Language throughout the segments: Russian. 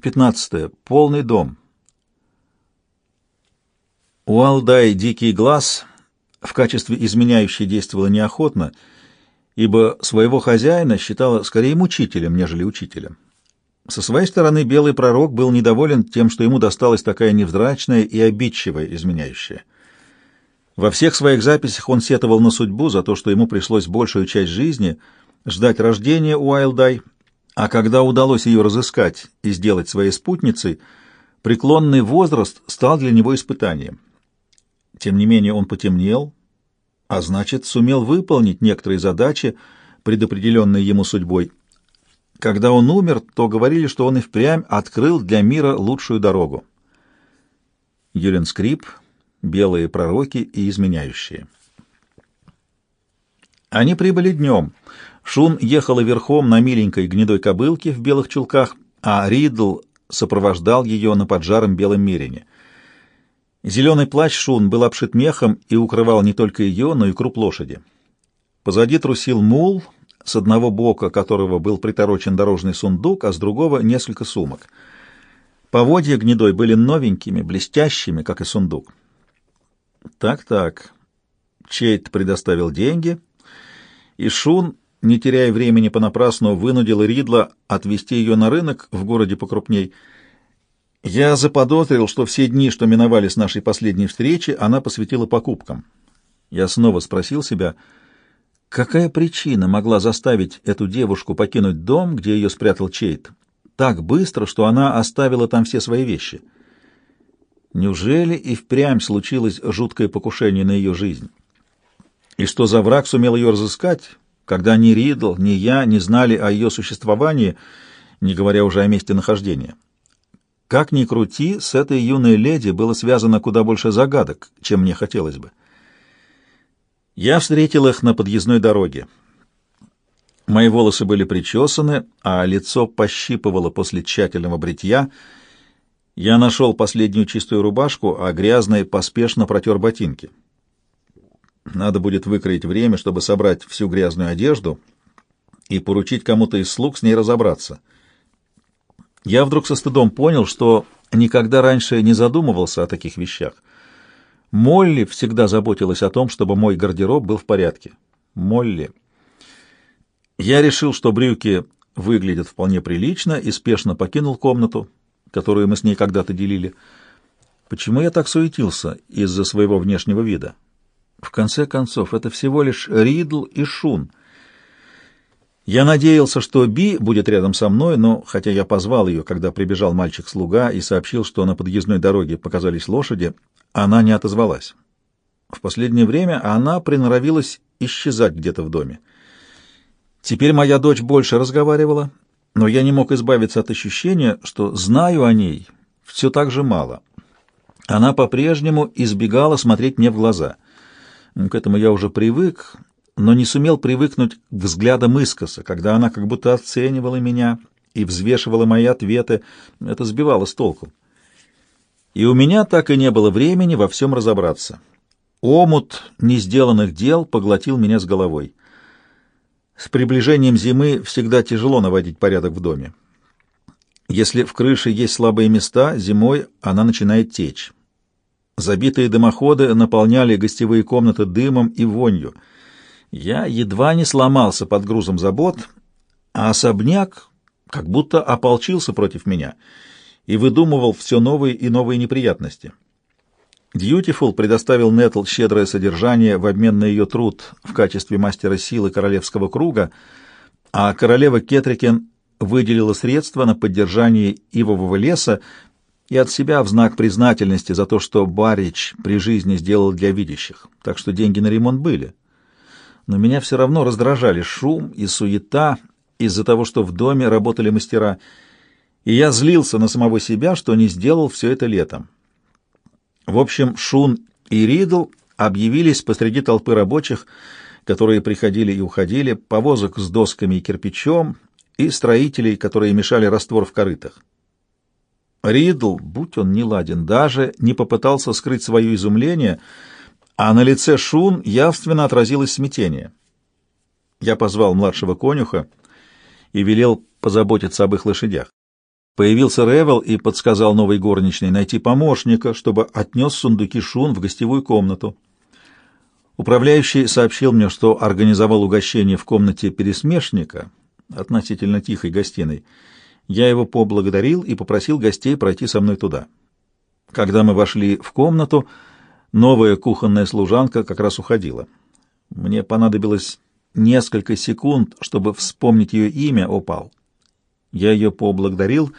15. Полный дом. Уалдай «Дикий глаз» в качестве изменяющей действовала неохотно, ибо своего хозяина считала скорее мучителем, нежели учителем. Со своей стороны белый пророк был недоволен тем, что ему досталась такая невзрачная и обидчивая изменяющая. Во всех своих записях он сетовал на судьбу за то, что ему пришлось большую часть жизни ждать рождения Уайлдай, а когда удалось ее разыскать и сделать своей спутницей, преклонный возраст стал для него испытанием. Тем не менее он потемнел, а значит, сумел выполнить некоторые задачи, предопределенные ему судьбой. Когда он умер, то говорили, что он и впрямь открыл для мира лучшую дорогу. Юлен Скрип, белые пророки и изменяющие. Они прибыли днем — Шун ехала верхом на миленькой гнедой кобылке в белых чулках, а Ридл сопровождал ее на поджаром белом мерине. Зеленый плащ Шун был обшит мехом и укрывал не только ее, но и круп лошади. Позади трусил мул, с одного бока которого был приторочен дорожный сундук, а с другого — несколько сумок. Поводья гнедой были новенькими, блестящими, как и сундук. Так-так, Чейт предоставил деньги, и Шун не теряя времени понапрасну, вынудила Ридла отвезти ее на рынок в городе покрупней. Я заподозрил, что все дни, что миновали с нашей последней встречи, она посвятила покупкам. Я снова спросил себя, какая причина могла заставить эту девушку покинуть дом, где ее спрятал Чейт, так быстро, что она оставила там все свои вещи. Неужели и впрямь случилось жуткое покушение на ее жизнь? И что за враг сумел ее разыскать, когда ни Ридл, ни я не знали о ее существовании, не говоря уже о месте нахождения. Как ни крути, с этой юной леди было связано куда больше загадок, чем мне хотелось бы. Я встретил их на подъездной дороге. Мои волосы были причесаны, а лицо пощипывало после тщательного бритья. Я нашел последнюю чистую рубашку, а грязный поспешно протер ботинки. Надо будет выкроить время, чтобы собрать всю грязную одежду и поручить кому-то из слуг с ней разобраться. Я вдруг со стыдом понял, что никогда раньше не задумывался о таких вещах. Молли всегда заботилась о том, чтобы мой гардероб был в порядке. Молли. Я решил, что брюки выглядят вполне прилично, и спешно покинул комнату, которую мы с ней когда-то делили. Почему я так суетился из-за своего внешнего вида? В конце концов, это всего лишь Ридл и Шун. Я надеялся, что Би будет рядом со мной, но, хотя я позвал ее, когда прибежал мальчик-слуга и сообщил, что на подъездной дороге показались лошади, она не отозвалась. В последнее время она приноровилась исчезать где-то в доме. Теперь моя дочь больше разговаривала, но я не мог избавиться от ощущения, что знаю о ней все так же мало. Она по-прежнему избегала смотреть мне в глаза — к этому я уже привык, но не сумел привыкнуть к взглядам искоса, когда она как будто оценивала меня и взвешивала мои ответы. Это сбивало с толку. И у меня так и не было времени во всем разобраться. Омут несделанных дел поглотил меня с головой. С приближением зимы всегда тяжело наводить порядок в доме. Если в крыше есть слабые места, зимой она начинает течь. Забитые дымоходы наполняли гостевые комнаты дымом и вонью. Я едва не сломался под грузом забот, а особняк как будто ополчился против меня и выдумывал все новые и новые неприятности. Дьютифул предоставил Нетл щедрое содержание в обмен на ее труд в качестве мастера силы королевского круга, а королева Кетрикен выделила средства на поддержание ивового леса, и от себя в знак признательности за то, что Барич при жизни сделал для видящих, так что деньги на ремонт были. Но меня все равно раздражали шум и суета из-за того, что в доме работали мастера, и я злился на самого себя, что не сделал все это летом. В общем, Шун и Ридл объявились посреди толпы рабочих, которые приходили и уходили, повозок с досками и кирпичом, и строителей, которые мешали раствор в корытах. Ридл, будь он неладен, даже не попытался скрыть свое изумление, а на лице Шун явственно отразилось смятение. Я позвал младшего конюха и велел позаботиться об их лошадях. Появился Ревел и подсказал новой горничной найти помощника, чтобы отнес сундуки Шун в гостевую комнату. Управляющий сообщил мне, что организовал угощение в комнате пересмешника, относительно тихой гостиной. Я его поблагодарил и попросил гостей пройти со мной туда. Когда мы вошли в комнату, новая кухонная служанка как раз уходила. Мне понадобилось несколько секунд, чтобы вспомнить ее имя, Опал. Я ее поблагодарил.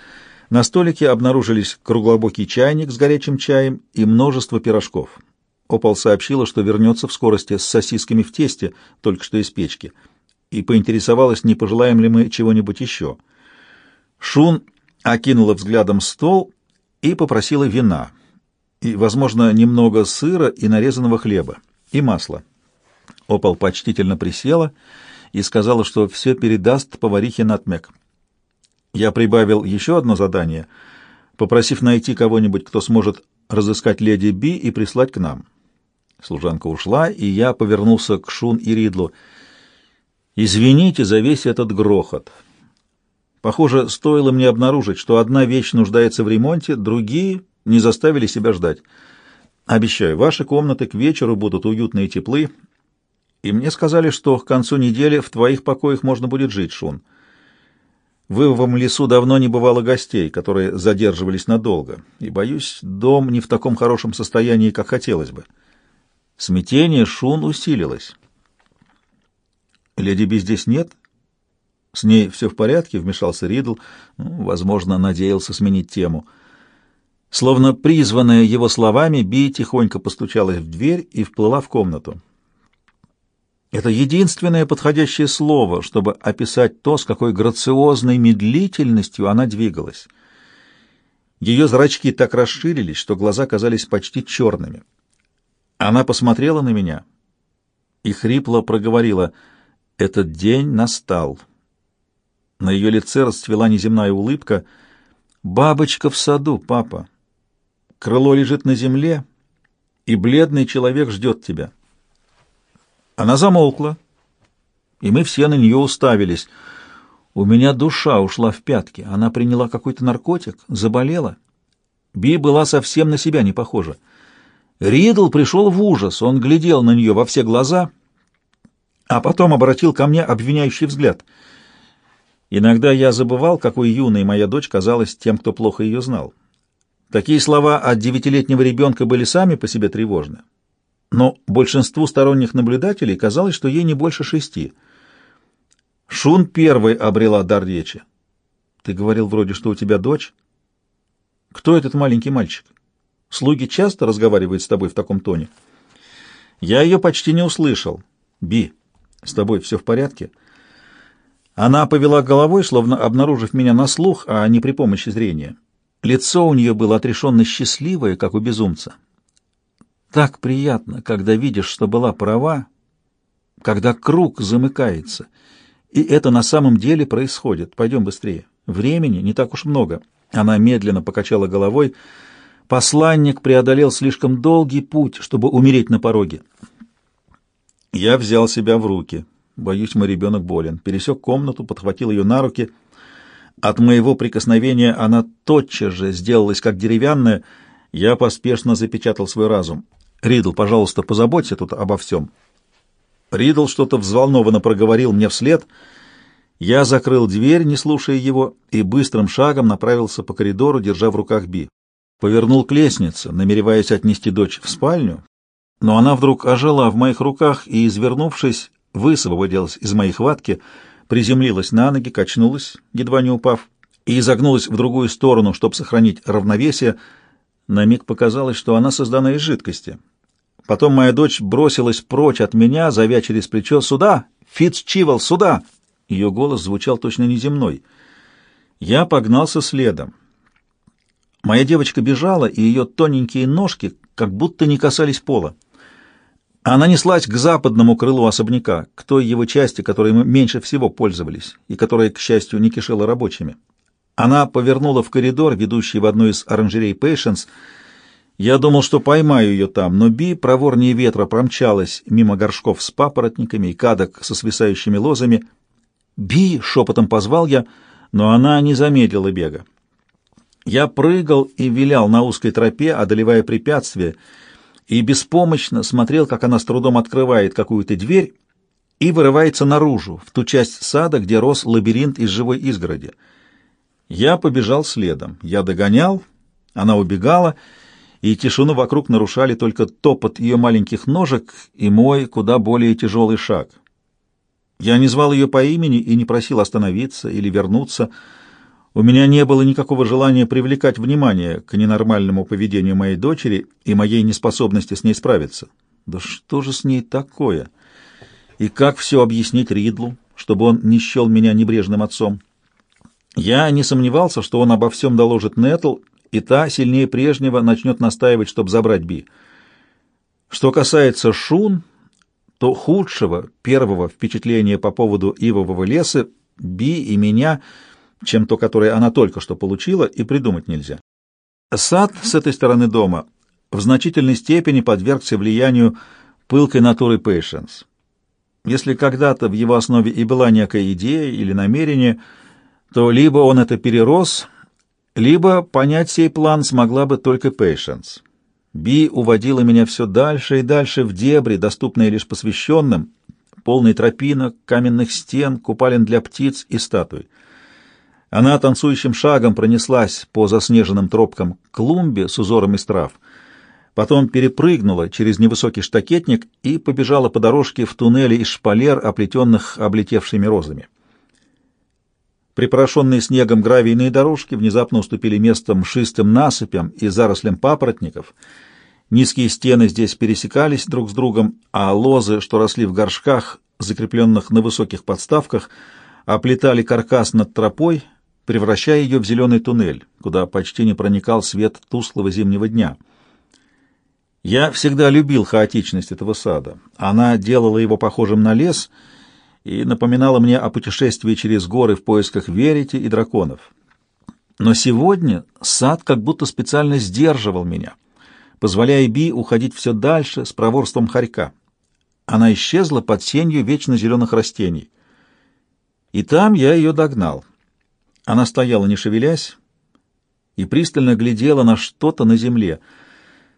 На столике обнаружились круглобокий чайник с горячим чаем и множество пирожков. Опал сообщила, что вернется в скорости с сосисками в тесте, только что из печки, и поинтересовалась, не пожелаем ли мы чего-нибудь еще. Шун окинула взглядом стол и попросила вина, и, возможно, немного сыра и нарезанного хлеба, и масла. Опал почтительно присела и сказала, что все передаст поварихе Натмек. Я прибавил еще одно задание, попросив найти кого-нибудь, кто сможет разыскать леди Би и прислать к нам. Служанка ушла, и я повернулся к Шун и Ридлу. «Извините за весь этот грохот. Похоже, стоило мне обнаружить, что одна вещь нуждается в ремонте, другие не заставили себя ждать. Обещаю, ваши комнаты к вечеру будут уютные и теплы, и мне сказали, что к концу недели в твоих покоях можно будет жить, Шун». В Ивовом лесу давно не бывало гостей, которые задерживались надолго, и, боюсь, дом не в таком хорошем состоянии, как хотелось бы. Смятение Шун усилилось. «Леди Би здесь нет?» «С ней все в порядке?» — вмешался Ридл. Ну, возможно, надеялся сменить тему. Словно призванная его словами, Би тихонько постучалась в дверь и вплыла в комнату. Это единственное подходящее слово, чтобы описать то, с какой грациозной медлительностью она двигалась. Ее зрачки так расширились, что глаза казались почти черными. Она посмотрела на меня и хрипло проговорила «Этот день настал». На ее лице расцвела неземная улыбка. «Бабочка в саду, папа. Крыло лежит на земле, и бледный человек ждет тебя». Она замолкла, и мы все на нее уставились. У меня душа ушла в пятки. Она приняла какой-то наркотик, заболела. Би была совсем на себя не похожа. Ридл пришел в ужас. Он глядел на нее во все глаза, а потом обратил ко мне обвиняющий взгляд. Иногда я забывал, какой юной моя дочь казалась тем, кто плохо ее знал. Такие слова от девятилетнего ребенка были сами по себе тревожны но большинству сторонних наблюдателей казалось, что ей не больше шести. Шун первой обрела дар речи. «Ты говорил вроде, что у тебя дочь. Кто этот маленький мальчик? Слуги часто разговаривают с тобой в таком тоне?» «Я ее почти не услышал. Би, с тобой все в порядке?» Она повела головой, словно обнаружив меня на слух, а не при помощи зрения. Лицо у нее было отрешенно счастливое, как у безумца. Так приятно, когда видишь, что была права, когда круг замыкается. И это на самом деле происходит. Пойдем быстрее. Времени не так уж много. Она медленно покачала головой. Посланник преодолел слишком долгий путь, чтобы умереть на пороге. Я взял себя в руки. Боюсь, мой ребенок болен. Пересек комнату, подхватил ее на руки. От моего прикосновения она тотчас же сделалась как деревянная. Я поспешно запечатал свой разум. Ридл, пожалуйста, позаботься тут обо всем. Ридл что-то взволнованно проговорил мне вслед. Я закрыл дверь, не слушая его, и быстрым шагом направился по коридору, держа в руках Би. Повернул к лестнице, намереваясь отнести дочь в спальню, но она вдруг ожила в моих руках и, извернувшись, высвободилась из моей хватки, приземлилась на ноги, качнулась, едва не упав, и изогнулась в другую сторону, чтобы сохранить равновесие. На миг показалось, что она создана из жидкости. Потом моя дочь бросилась прочь от меня, зовя через плечо «Сюда! Фитцчивол, сюда!» Ее голос звучал точно неземной. Я погнался следом. Моя девочка бежала, и ее тоненькие ножки как будто не касались пола. Она неслась к западному крылу особняка, к той его части, которой мы меньше всего пользовались, и которая, к счастью, не кишела рабочими. Она повернула в коридор, ведущий в одну из оранжерей Пейшенс, я думал, что поймаю ее там, но Би проворнее ветра промчалась мимо горшков с папоротниками и кадок со свисающими лозами. «Би!» — шепотом позвал я, но она не замедлила бега. Я прыгал и вилял на узкой тропе, одолевая препятствия, и беспомощно смотрел, как она с трудом открывает какую-то дверь и вырывается наружу, в ту часть сада, где рос лабиринт из живой изгороди. Я побежал следом. Я догонял, она убегала, и тишину вокруг нарушали только топот ее маленьких ножек и мой куда более тяжелый шаг. Я не звал ее по имени и не просил остановиться или вернуться. У меня не было никакого желания привлекать внимание к ненормальному поведению моей дочери и моей неспособности с ней справиться. Да что же с ней такое? И как все объяснить Ридлу, чтобы он не счел меня небрежным отцом? Я не сомневался, что он обо всем доложит Нетл, и та сильнее прежнего начнет настаивать, чтобы забрать Би. Что касается Шун, то худшего первого впечатления по поводу ивового леса Би и меня, чем то, которое она только что получила, и придумать нельзя. Сад с этой стороны дома в значительной степени подвергся влиянию пылкой натуры Пейшенс. Если когда-то в его основе и была некая идея или намерение, то либо он это перерос, либо понять сей план смогла бы только Пейшенс. Би уводила меня все дальше и дальше в дебри, доступные лишь посвященным, полный тропинок, каменных стен, купалин для птиц и статуй. Она танцующим шагом пронеслась по заснеженным тропкам к клумбе с узором из трав, потом перепрыгнула через невысокий штакетник и побежала по дорожке в туннеле из шпалер, оплетенных облетевшими розами. Припорошенные снегом гравийные дорожки внезапно уступили место мшистым насыпям и зарослям папоротников. Низкие стены здесь пересекались друг с другом, а лозы, что росли в горшках, закрепленных на высоких подставках, оплетали каркас над тропой, превращая ее в зеленый туннель, куда почти не проникал свет тусклого зимнего дня. Я всегда любил хаотичность этого сада. Она делала его похожим на лес — и напоминала мне о путешествии через горы в поисках верите и драконов. Но сегодня сад как будто специально сдерживал меня, позволяя Би уходить все дальше с проворством хорька. Она исчезла под сенью вечно зеленых растений. И там я ее догнал. Она стояла, не шевелясь, и пристально глядела на что-то на земле —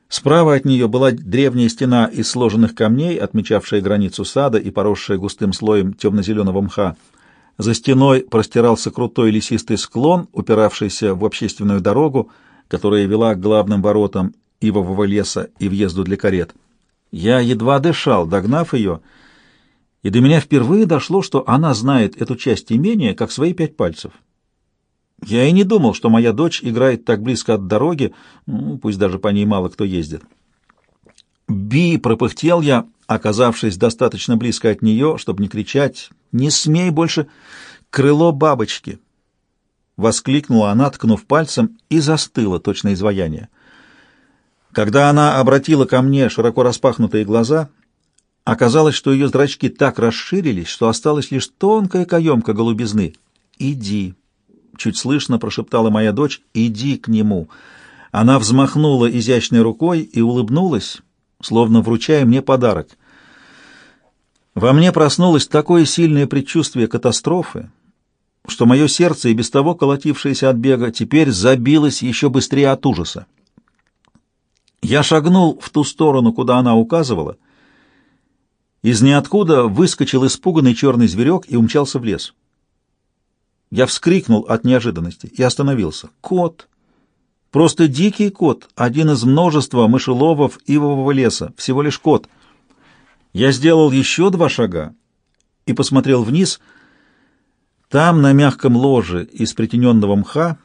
Справа от нее была древняя стена из сложенных камней, отмечавшая границу сада и поросшая густым слоем темно-зеленого мха. За стеной простирался крутой лесистый склон, упиравшийся в общественную дорогу, которая вела к главным воротам ивового леса и въезду для карет. Я едва дышал, догнав ее, и до меня впервые дошло, что она знает эту часть имения, как свои пять пальцев. Я и не думал, что моя дочь играет так близко от дороги, ну, пусть даже по ней мало кто ездит. «Би!» — пропыхтел я, оказавшись достаточно близко от нее, чтобы не кричать. «Не смей больше! Крыло бабочки!» Воскликнула она, ткнув пальцем, и застыла, точно изваяние. Когда она обратила ко мне широко распахнутые глаза, оказалось, что ее зрачки так расширились, что осталась лишь тонкая каемка голубизны. «Иди!» Чуть слышно прошептала моя дочь, «Иди к нему». Она взмахнула изящной рукой и улыбнулась, словно вручая мне подарок. Во мне проснулось такое сильное предчувствие катастрофы, что мое сердце, и без того колотившееся от бега, теперь забилось еще быстрее от ужаса. Я шагнул в ту сторону, куда она указывала. Из ниоткуда выскочил испуганный черный зверек и умчался в лес. Я вскрикнул от неожиданности и остановился. Кот! Просто дикий кот, один из множества мышеловов ивового леса, всего лишь кот. Я сделал еще два шага и посмотрел вниз. Там, на мягком ложе из притененного мха,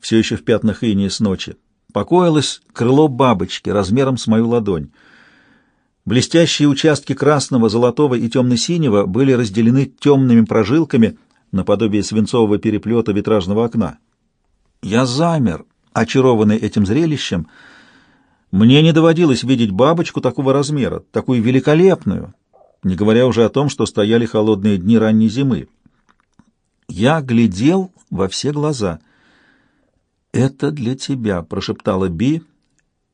все еще в пятнах инии с ночи, покоилось крыло бабочки размером с мою ладонь. Блестящие участки красного, золотого и темно-синего были разделены темными прожилками — наподобие свинцового переплета витражного окна. Я замер, очарованный этим зрелищем. Мне не доводилось видеть бабочку такого размера, такую великолепную, не говоря уже о том, что стояли холодные дни ранней зимы. Я глядел во все глаза. «Это для тебя», — прошептала Би,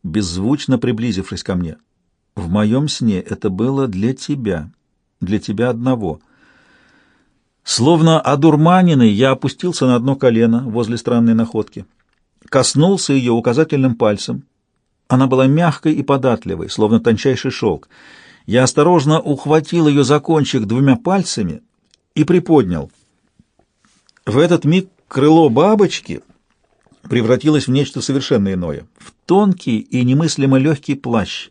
беззвучно приблизившись ко мне. «В моем сне это было для тебя, для тебя одного». Словно одурманенный, я опустился на одно колено возле странной находки. коснулся ее указательным пальцем. Она была мягкой и податливой, словно тончайший шелк. Я осторожно ухватил ее за кончик двумя пальцами и приподнял. В этот миг крыло бабочки превратилось в нечто совершенно иное, в тонкий и немыслимо легкий плащ.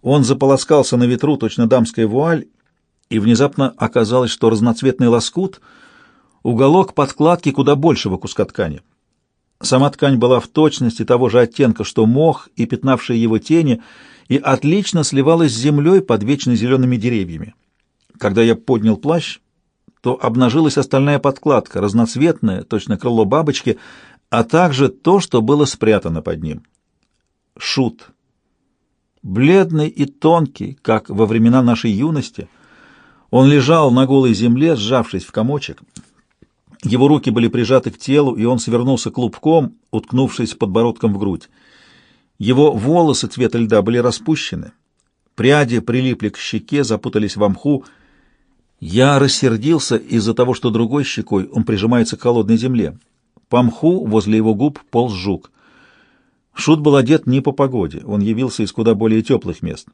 Он заполоскался на ветру, точно дамская вуаль, и внезапно оказалось, что разноцветный лоскут — уголок подкладки куда большего куска ткани. Сама ткань была в точности того же оттенка, что мох и пятнавшие его тени, и отлично сливалась с землей под вечно зелеными деревьями. Когда я поднял плащ, то обнажилась остальная подкладка, разноцветная, точно крыло бабочки, а также то, что было спрятано под ним. Шут. Бледный и тонкий, как во времена нашей юности, он лежал на голой земле, сжавшись в комочек. Его руки были прижаты к телу, и он свернулся клубком, уткнувшись подбородком в грудь. Его волосы цвета льда были распущены, пряди прилипли к щеке, запутались в мху, я рассердился из-за того, что другой щекой он прижимается к холодной земле. По мху возле его губ полз жук. Шут был одет не по погоде, он явился из куда более теплых мест.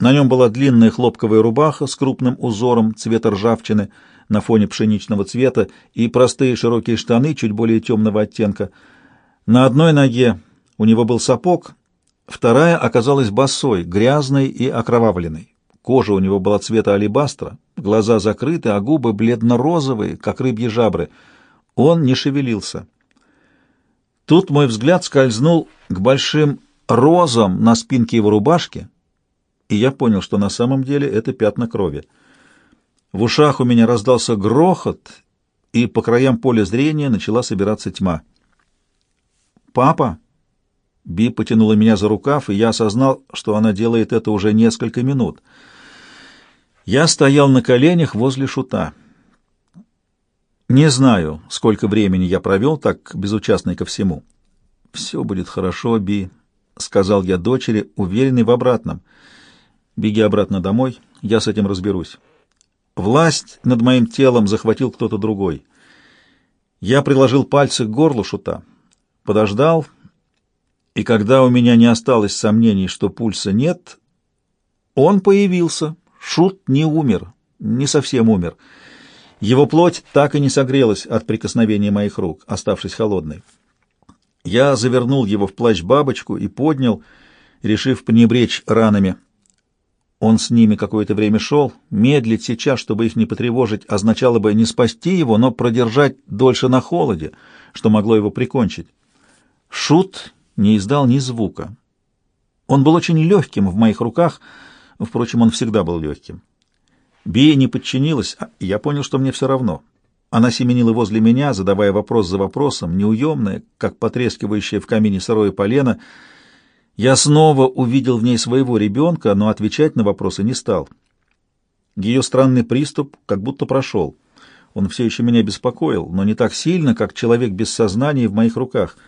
На нем была длинная хлопковая рубаха с крупным узором цвета ржавчины на фоне пшеничного цвета и простые широкие штаны чуть более темного оттенка. На одной ноге у него был сапог, вторая оказалась босой, грязной и окровавленной. Кожа у него была цвета алебастра, глаза закрыты, а губы бледно-розовые, как рыбьи жабры. Он не шевелился. Тут мой взгляд скользнул к большим розам на спинке его рубашки, и я понял, что на самом деле это пятна крови. В ушах у меня раздался грохот, и по краям поля зрения начала собираться тьма. «Папа!» Би потянула меня за рукав, и я осознал, что она делает это уже несколько минут — я стоял на коленях возле шута. Не знаю, сколько времени я провел так безучастный ко всему. «Все будет хорошо, Би», — сказал я дочери, уверенный в обратном. «Беги обратно домой, я с этим разберусь». Власть над моим телом захватил кто-то другой. Я приложил пальцы к горлу шута, подождал, и когда у меня не осталось сомнений, что пульса нет, он появился, Шут не умер, не совсем умер. Его плоть так и не согрелась от прикосновения моих рук, оставшись холодной. Я завернул его в плащ-бабочку и поднял, решив пренебречь ранами. Он с ними какое-то время шел. Медлить сейчас, чтобы их не потревожить, означало бы не спасти его, но продержать дольше на холоде, что могло его прикончить. Шут не издал ни звука. Он был очень легким в моих руках — Впрочем, он всегда был легким. Би не подчинилась, а я понял, что мне все равно. Она семенила возле меня, задавая вопрос за вопросом, неуемная, как потрескивающая в камине сырое полено. Я снова увидел в ней своего ребенка, но отвечать на вопросы не стал. Ее странный приступ как будто прошел. Он все еще меня беспокоил, но не так сильно, как человек без сознания в моих руках.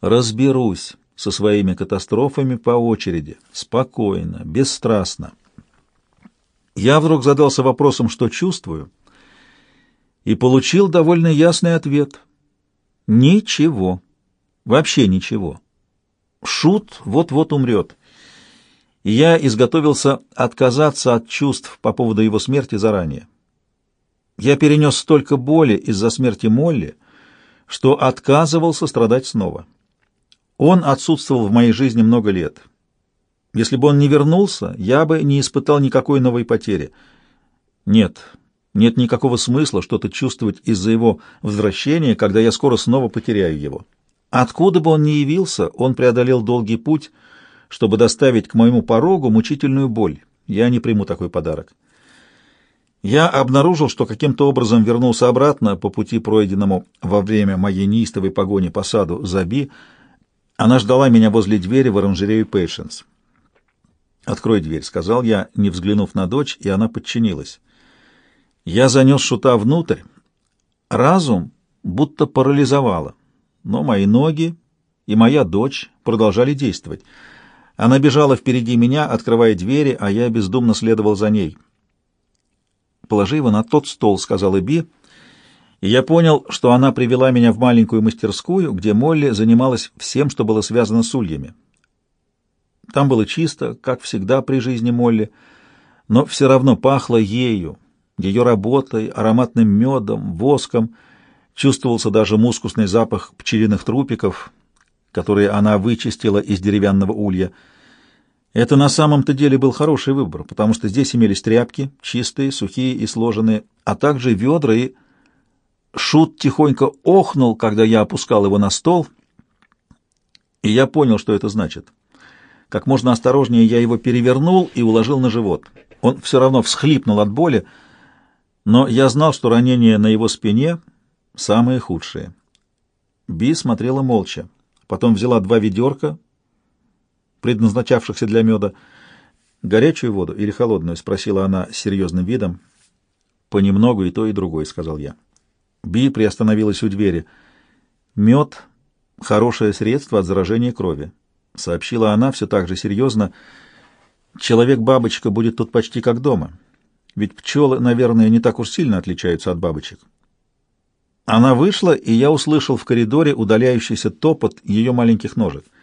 «Разберусь», со своими катастрофами по очереди, спокойно, бесстрастно. Я вдруг задался вопросом, что чувствую, и получил довольно ясный ответ. Ничего. Вообще ничего. Шут вот-вот умрет. И я изготовился отказаться от чувств по поводу его смерти заранее. Я перенес столько боли из-за смерти Молли, что отказывался страдать снова. Он отсутствовал в моей жизни много лет. Если бы он не вернулся, я бы не испытал никакой новой потери. Нет, нет никакого смысла что-то чувствовать из-за его возвращения, когда я скоро снова потеряю его. Откуда бы он ни явился, он преодолел долгий путь, чтобы доставить к моему порогу мучительную боль. Я не приму такой подарок. Я обнаружил, что каким-то образом вернулся обратно по пути, пройденному во время моей неистовой погони по саду Заби, она ждала меня возле двери в оранжерею Пейшенс. «Открой дверь», — сказал я, не взглянув на дочь, и она подчинилась. Я занес шута внутрь. Разум будто парализовало, но мои ноги и моя дочь продолжали действовать. Она бежала впереди меня, открывая двери, а я бездумно следовал за ней. «Положи его на тот стол», — сказала Би, и я понял, что она привела меня в маленькую мастерскую, где Молли занималась всем, что было связано с ульями. Там было чисто, как всегда при жизни Молли, но все равно пахло ею, ее работой, ароматным медом, воском, чувствовался даже мускусный запах пчелиных трупиков, которые она вычистила из деревянного улья. Это на самом-то деле был хороший выбор, потому что здесь имелись тряпки, чистые, сухие и сложенные, а также ведра и... Шут тихонько охнул, когда я опускал его на стол, и я понял, что это значит. Как можно осторожнее я его перевернул и уложил на живот. Он все равно всхлипнул от боли, но я знал, что ранения на его спине самые худшие. Би смотрела молча. Потом взяла два ведерка, предназначавшихся для меда. «Горячую воду или холодную?» — спросила она с серьезным видом. «Понемногу и то, и другое», — сказал я. Би приостановилась у двери. «Мед — хорошее средство от заражения крови», — сообщила она все так же серьезно. «Человек-бабочка будет тут почти как дома. Ведь пчелы, наверное, не так уж сильно отличаются от бабочек». Она вышла, и я услышал в коридоре удаляющийся топот ее маленьких ножек —